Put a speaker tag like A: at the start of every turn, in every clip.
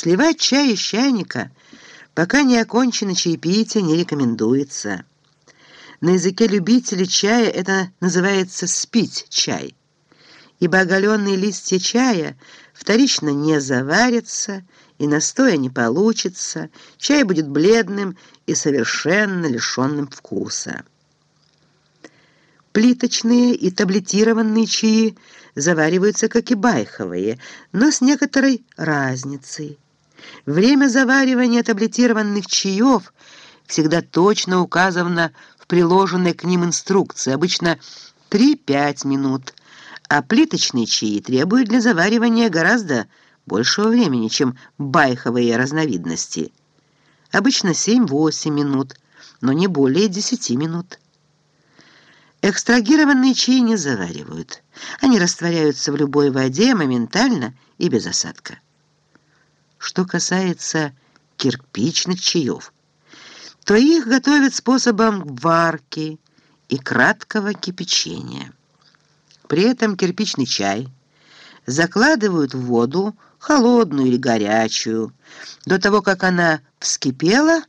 A: Сливать чай из чайника, пока не окончено чаепитие, не рекомендуется. На языке любителей чая это называется «спить чай», ибо оголенные листья чая вторично не заварятся, и настоя не получится, чай будет бледным и совершенно лишенным вкуса. Плиточные и таблетированные чаи завариваются, как и байховые, но с некоторой разницей. Время заваривания таблетированных чаев всегда точно указано в приложенной к ним инструкции, обычно 3-5 минут, а плиточные чаи требуют для заваривания гораздо большего времени, чем байховые разновидности. Обычно 7-8 минут, но не более 10 минут. Экстрагированные чаи не заваривают. Они растворяются в любой воде моментально и без осадка. Что касается кирпичных чаев, то их готовят способом варки и краткого кипячения. При этом кирпичный чай закладывают в воду, холодную или горячую, до того, как она вскипела,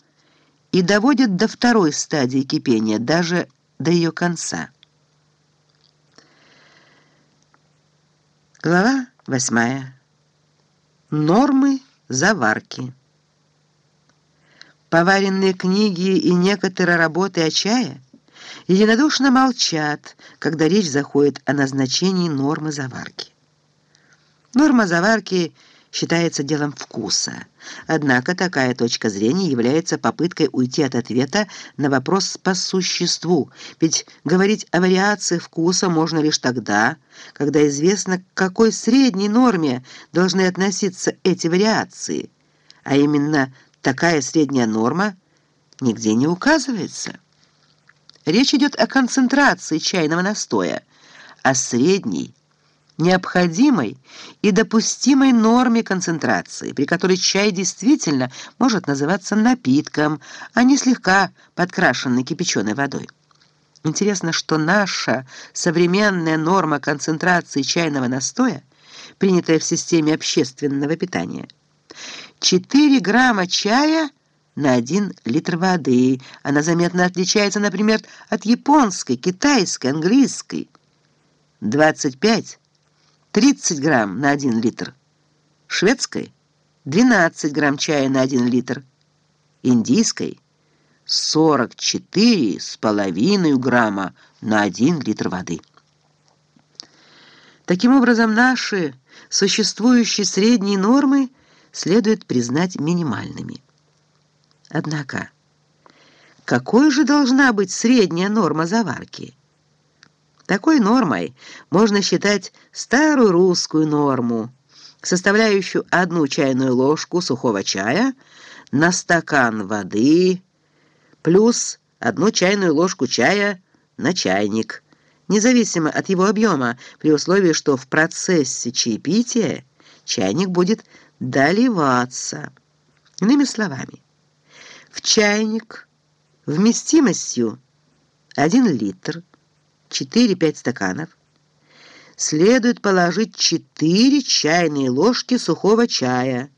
A: и доводят до второй стадии кипения, даже до ее конца. Глава восьмая. Нормы заварки. Поваренные книги и некоторые работы о чае единодушно молчат, когда речь заходит о назначении нормы заварки. Норма заварки считается делом вкуса. Однако такая точка зрения является попыткой уйти от ответа на вопрос по существу, ведь говорить о вариации вкуса можно лишь тогда, когда известно, к какой средней норме должны относиться эти вариации, а именно такая средняя норма нигде не указывается. Речь идет о концентрации чайного настоя, а средней – необходимой и допустимой норме концентрации, при которой чай действительно может называться напитком, а не слегка подкрашенный кипяченой водой. Интересно, что наша современная норма концентрации чайного настоя, принятая в системе общественного питания, 4 грамма чая на 1 литр воды. Она заметно отличается, например, от японской, китайской, английской. 25 30 грамм на 1 литр. Шведской – 12 грамм чая на 1 литр. Индийской – 44,5 грамма на 1 литр воды. Таким образом, наши существующие средние нормы следует признать минимальными. Однако, какой же должна быть средняя норма заварки? Такой нормой можно считать старую русскую норму, составляющую одну чайную ложку сухого чая на стакан воды плюс одну чайную ложку чая на чайник, независимо от его объема, при условии, что в процессе чаепития чайник будет доливаться. Иными словами, в чайник вместимостью 1 литр 4-5 стаканов, следует положить 4 чайные ложки сухого чая.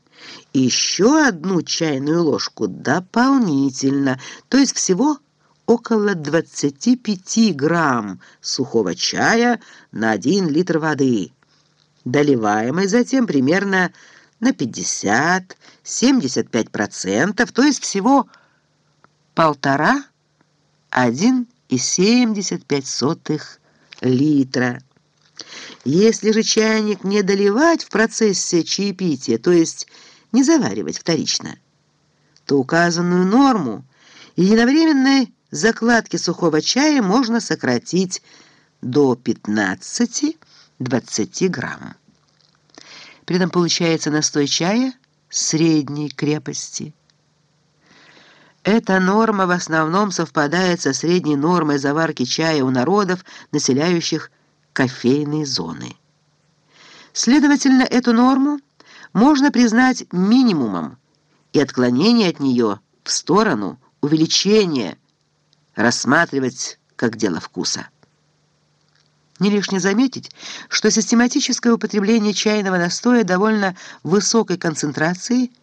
A: И еще одну чайную ложку дополнительно, то есть всего около 25 грамм сухого чая на 1 литр воды, доливаемой затем примерно на 50-75%, то есть всего 1,5-1 1,75 литра. Если же чайник не доливать в процессе чаепития, то есть не заваривать вторично, то указанную норму единовременной закладки сухого чая можно сократить до 15-20 грамм. При этом получается настой чая средней крепости – эта норма в основном совпадает со средней нормой заварки чая у народов, населяющих кофейные зоны. Следовательно, эту норму можно признать минимумом и отклонение от нее в сторону увеличения рассматривать как дело вкуса. Не лишне заметить, что систематическое употребление чайного настоя довольно высокой концентрации –